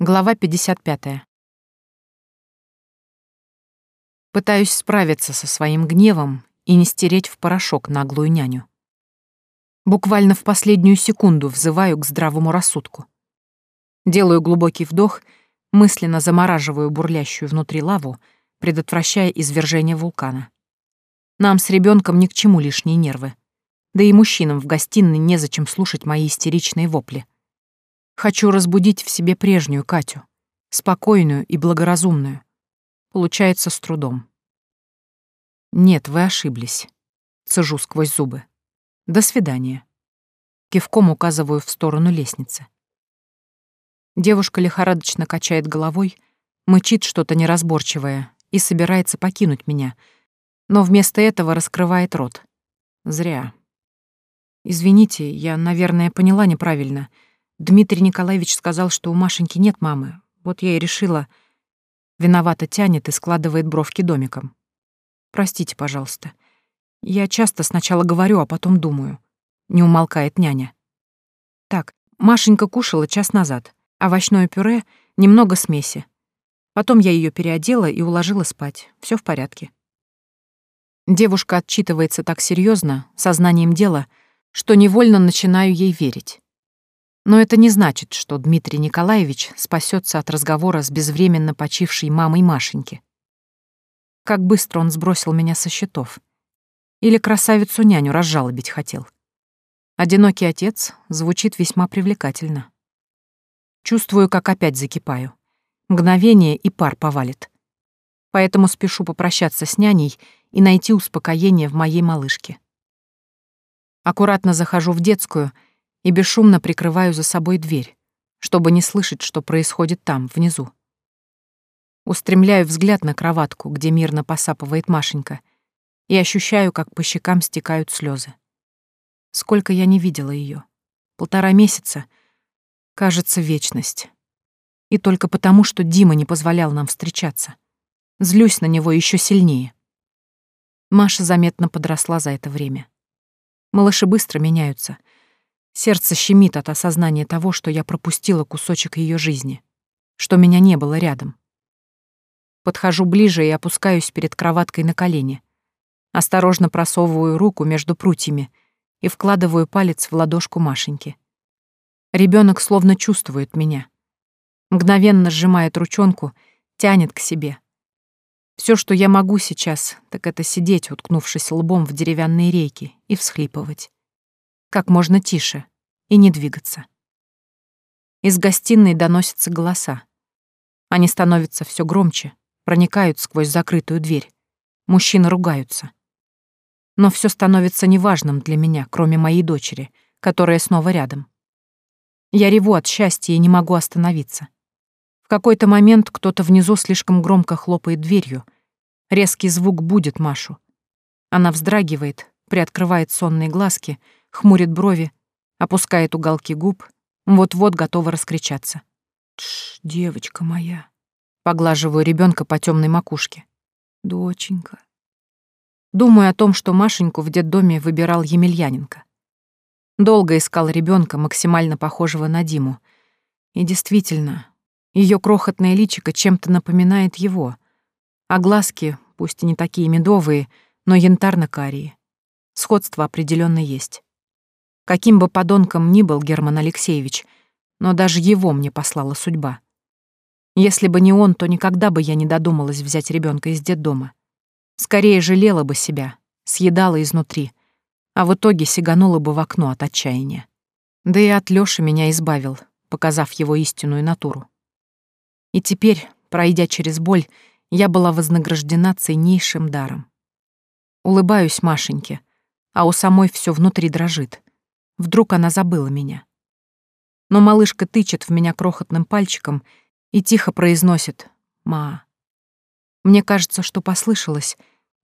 Глава 55. Пытаюсь справиться со своим гневом и не стереть в порошок наглую няню. Буквально в последнюю секунду взываю к здравому рассудку. Делаю глубокий вдох, мысленно замораживаю бурлящую внутри лаву, предотвращая извержение вулкана. Нам с ребенком ни к чему лишние нервы. Да и мужчинам в гостиной незачем слушать мои истеричные вопли. Хочу разбудить в себе прежнюю Катю, спокойную и благоразумную. Получается с трудом. Нет, вы ошиблись. Цежу сквозь зубы. До свидания. Кивком указываю в сторону лестницы. Девушка лихорадочно качает головой, мычит что-то неразборчивое и собирается покинуть меня, но вместо этого раскрывает рот. Зря. Извините, я, наверное, поняла неправильно — Дмитрий Николаевич сказал, что у Машеньки нет мамы. Вот я и решила... Виновато тянет и складывает бровки домиком. Простите, пожалуйста. Я часто сначала говорю, а потом думаю. Не умолкает няня. Так, Машенька кушала час назад. Овощное пюре, немного смеси. Потом я ее переодела и уложила спать. Все в порядке. Девушка отчитывается так серьезно, сознанием дела, что невольно начинаю ей верить. Но это не значит, что Дмитрий Николаевич спасется от разговора с безвременно почившей мамой Машеньки. Как быстро он сбросил меня со счетов. Или красавицу-няню разжалобить хотел. Одинокий отец звучит весьма привлекательно. Чувствую, как опять закипаю. Мгновение и пар повалит. Поэтому спешу попрощаться с няней и найти успокоение в моей малышке. Аккуратно захожу в детскую — и бесшумно прикрываю за собой дверь, чтобы не слышать, что происходит там, внизу. Устремляю взгляд на кроватку, где мирно посапывает Машенька, и ощущаю, как по щекам стекают слезы. Сколько я не видела ее. Полтора месяца. Кажется, вечность. И только потому, что Дима не позволял нам встречаться. Злюсь на него еще сильнее. Маша заметно подросла за это время. Малыши быстро меняются — Сердце щемит от осознания того, что я пропустила кусочек ее жизни, что меня не было рядом. Подхожу ближе и опускаюсь перед кроваткой на колени. Осторожно просовываю руку между прутьями и вкладываю палец в ладошку Машеньки. Ребенок словно чувствует меня. Мгновенно сжимает ручонку, тянет к себе. Все, что я могу сейчас, так это сидеть, уткнувшись лбом в деревянные рейки, и всхлипывать как можно тише и не двигаться. Из гостиной доносятся голоса. Они становятся все громче, проникают сквозь закрытую дверь. Мужчины ругаются. Но все становится неважным для меня, кроме моей дочери, которая снова рядом. Я реву от счастья и не могу остановиться. В какой-то момент кто-то внизу слишком громко хлопает дверью. Резкий звук будет Машу. Она вздрагивает, приоткрывает сонные глазки — хмурит брови, опускает уголки губ, вот-вот готова раскричаться. «Тш, девочка моя!» Поглаживаю ребенка по темной макушке. «Доченька!» Думаю о том, что Машеньку в детдоме выбирал Емельяненко. Долго искал ребенка, максимально похожего на Диму. И действительно, ее крохотное личико чем-то напоминает его, а глазки, пусть и не такие медовые, но янтарно-карие. Сходство определенно есть. Каким бы подонком ни был Герман Алексеевич, но даже его мне послала судьба. Если бы не он, то никогда бы я не додумалась взять ребенка из детдома. Скорее жалела бы себя, съедала изнутри, а в итоге сиганула бы в окно от отчаяния. Да и от Лёши меня избавил, показав его истинную натуру. И теперь, пройдя через боль, я была вознаграждена ценнейшим даром. Улыбаюсь Машеньке, а у самой все внутри дрожит. Вдруг она забыла меня. Но малышка тычет в меня крохотным пальчиком и тихо произносит «Ма». Мне кажется, что послышалось,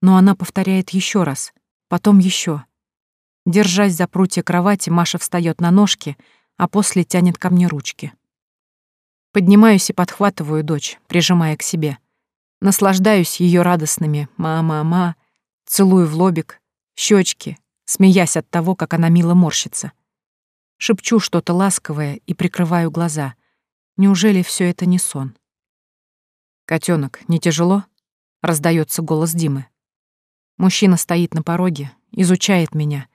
но она повторяет еще раз, потом еще. Держась за прутья кровати, Маша встает на ножки, а после тянет ко мне ручки. Поднимаюсь и подхватываю дочь, прижимая к себе. Наслаждаюсь ее радостными «ма-ма-ма», целую в лобик, щечки, смеясь от того, как она мило морщится. Шепчу что-то ласковое и прикрываю глаза. Неужели все это не сон? Котенок, не тяжело? Раздается голос Димы. Мужчина стоит на пороге, изучает меня,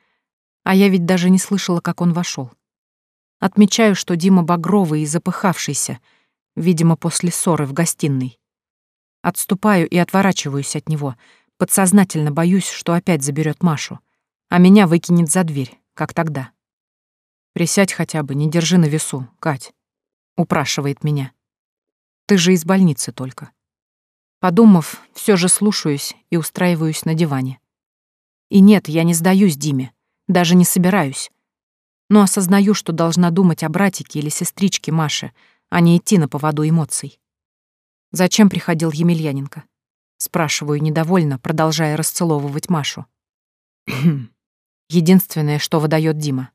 а я ведь даже не слышала, как он вошел. Отмечаю, что Дима багровый и запыхавшийся, видимо, после ссоры в гостиной. Отступаю и отворачиваюсь от него, подсознательно боюсь, что опять заберет Машу, а меня выкинет за дверь, как тогда. «Присядь хотя бы, не держи на весу, Кать», — упрашивает меня. «Ты же из больницы только». Подумав, все же слушаюсь и устраиваюсь на диване. И нет, я не сдаюсь Диме, даже не собираюсь. Но осознаю, что должна думать о братике или сестричке Маше, а не идти на поводу эмоций. «Зачем приходил Емельяненко?» Спрашиваю недовольно, продолжая расцеловывать Машу. Единственное, что выдает Дима.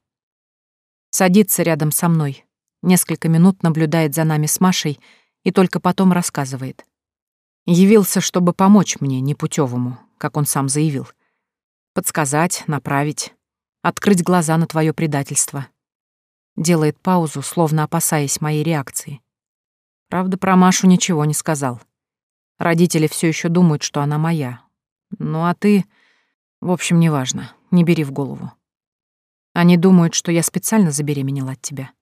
Садится рядом со мной, несколько минут наблюдает за нами с Машей и только потом рассказывает. Явился, чтобы помочь мне, непутевому, как он сам заявил. Подсказать, направить, открыть глаза на твое предательство. Делает паузу, словно опасаясь моей реакции. Правда, про Машу ничего не сказал. Родители все еще думают, что она моя. Ну а ты... В общем, неважно, не бери в голову. Они думают, что я специально забеременела от тебя.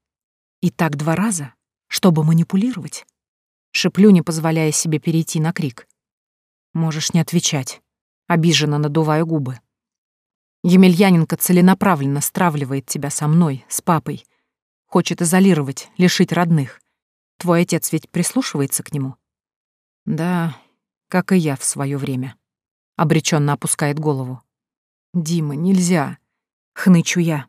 И так два раза, чтобы манипулировать. Шиплю, не позволяя себе перейти на крик. Можешь не отвечать. Обиженно надуваю губы. Емельяненко целенаправленно стравливает тебя со мной, с папой. Хочет изолировать, лишить родных. Твой отец ведь прислушивается к нему? Да, как и я в свое время. Обреченно опускает голову. Дима, нельзя. Хнычу я.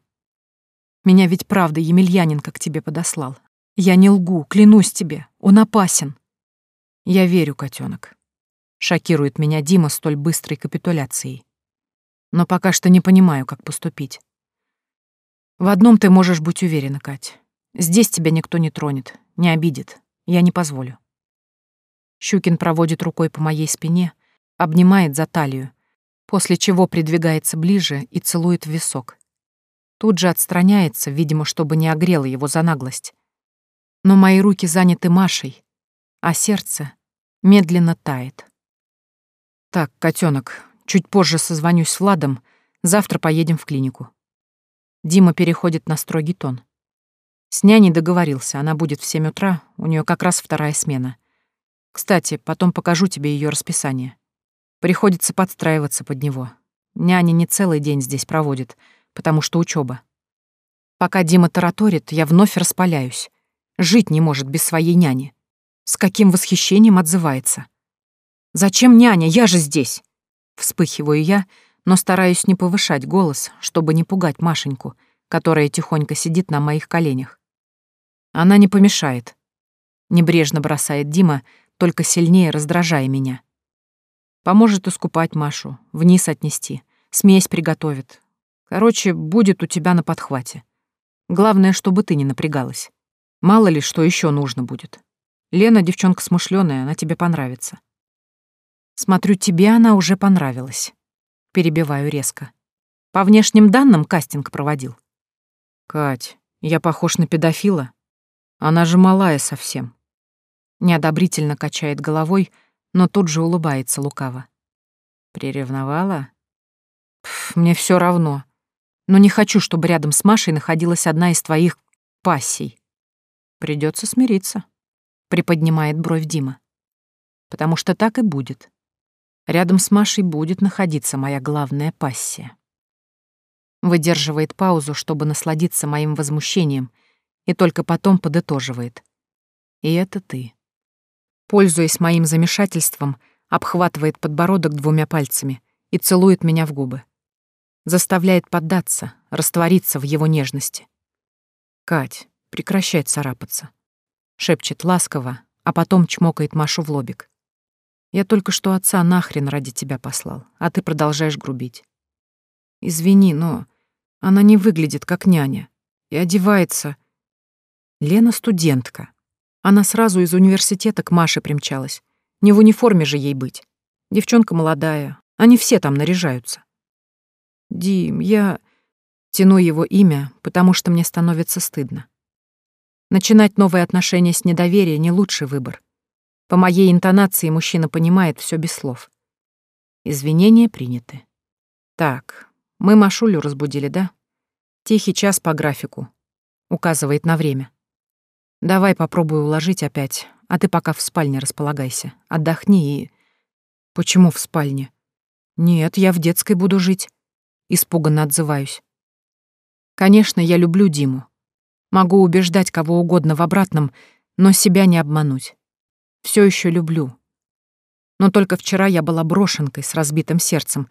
Меня ведь правда Емельяненко к тебе подослал. Я не лгу, клянусь тебе, он опасен. Я верю, котенок. Шокирует меня Дима столь быстрой капитуляцией. Но пока что не понимаю, как поступить. В одном ты можешь быть уверена, Кать. Здесь тебя никто не тронет, не обидит. Я не позволю. Щукин проводит рукой по моей спине, обнимает за талию, после чего придвигается ближе и целует в висок. Тут же отстраняется, видимо, чтобы не огрело его за наглость. Но мои руки заняты Машей, а сердце медленно тает. Так, котенок, чуть позже созвонюсь с Владом, завтра поедем в клинику. Дима переходит на строгий тон. С няней договорился, она будет в семь утра, у нее как раз вторая смена. Кстати, потом покажу тебе ее расписание. Приходится подстраиваться под него. Няня не целый день здесь проводит, потому что учеба. Пока Дима тараторит, я вновь распаляюсь. Жить не может без своей няни. С каким восхищением отзывается. «Зачем няня? Я же здесь!» Вспыхиваю я, но стараюсь не повышать голос, чтобы не пугать Машеньку, которая тихонько сидит на моих коленях. Она не помешает. Небрежно бросает Дима, только сильнее раздражая меня. Поможет искупать Машу, вниз отнести, смесь приготовит. Короче, будет у тебя на подхвате. Главное, чтобы ты не напрягалась. Мало ли, что еще нужно будет. Лена девчонка смышленая, она тебе понравится. Смотрю, тебе она уже понравилась. Перебиваю резко. По внешним данным кастинг проводил. Кать, я похож на педофила? Она же малая совсем. Неодобрительно качает головой, но тут же улыбается лукаво. Приревновала? Пф, мне все равно. Но не хочу, чтобы рядом с Машей находилась одна из твоих пассий. Придется смириться, приподнимает бровь Дима. Потому что так и будет. Рядом с Машей будет находиться моя главная пассия. Выдерживает паузу, чтобы насладиться моим возмущением — и только потом подытоживает. И это ты. Пользуясь моим замешательством, обхватывает подбородок двумя пальцами и целует меня в губы. Заставляет поддаться, раствориться в его нежности. «Кать, прекращай царапаться», — шепчет ласково, а потом чмокает Машу в лобик. «Я только что отца нахрен ради тебя послал, а ты продолжаешь грубить. Извини, но она не выглядит как няня и одевается...» Лена студентка. Она сразу из университета к Маше примчалась. Не в униформе же ей быть. Девчонка молодая, они все там наряжаются. Дим, я... Тяну его имя, потому что мне становится стыдно. Начинать новые отношения с недоверия — не лучший выбор. По моей интонации мужчина понимает все без слов. Извинения приняты. Так, мы Машулю разбудили, да? Тихий час по графику. Указывает на время. Давай попробую уложить опять, а ты пока в спальне располагайся. Отдохни и... Почему в спальне? Нет, я в детской буду жить. Испуганно отзываюсь. Конечно, я люблю Диму. Могу убеждать кого угодно в обратном, но себя не обмануть. Все еще люблю. Но только вчера я была брошенкой с разбитым сердцем,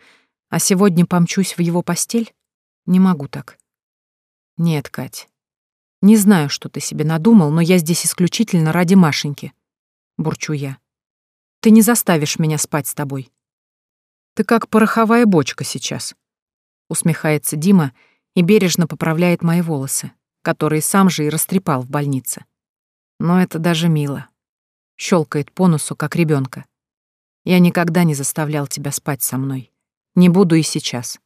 а сегодня помчусь в его постель? Не могу так. Нет, Кать. Не знаю, что ты себе надумал, но я здесь исключительно ради Машеньки. Бурчу я. Ты не заставишь меня спать с тобой. Ты как пороховая бочка сейчас. Усмехается Дима и бережно поправляет мои волосы, которые сам же и растрепал в больнице. Но это даже мило. Щелкает по носу, как ребенка. Я никогда не заставлял тебя спать со мной. Не буду и сейчас.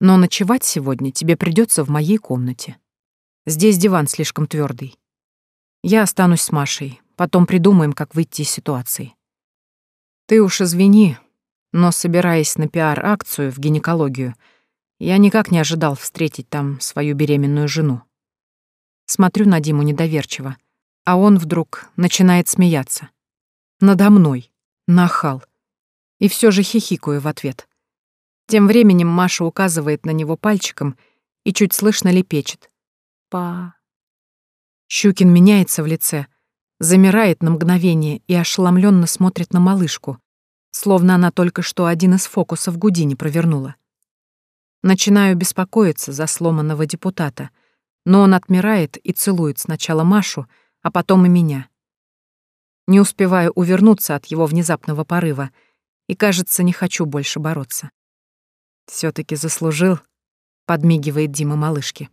Но ночевать сегодня тебе придется в моей комнате. Здесь диван слишком твердый. Я останусь с Машей, потом придумаем, как выйти из ситуации. Ты уж извини, но, собираясь на пиар-акцию в гинекологию, я никак не ожидал встретить там свою беременную жену. Смотрю на Диму недоверчиво, а он вдруг начинает смеяться. Надо мной. Нахал. И все же хихикаю в ответ. Тем временем Маша указывает на него пальчиком и чуть слышно лепечет. «Па...» Щукин меняется в лице, замирает на мгновение и ошеломленно смотрит на малышку, словно она только что один из фокусов Гудини провернула. Начинаю беспокоиться за сломанного депутата, но он отмирает и целует сначала Машу, а потом и меня. Не успеваю увернуться от его внезапного порыва и, кажется, не хочу больше бороться все таки заслужил», — подмигивает Дима малышке.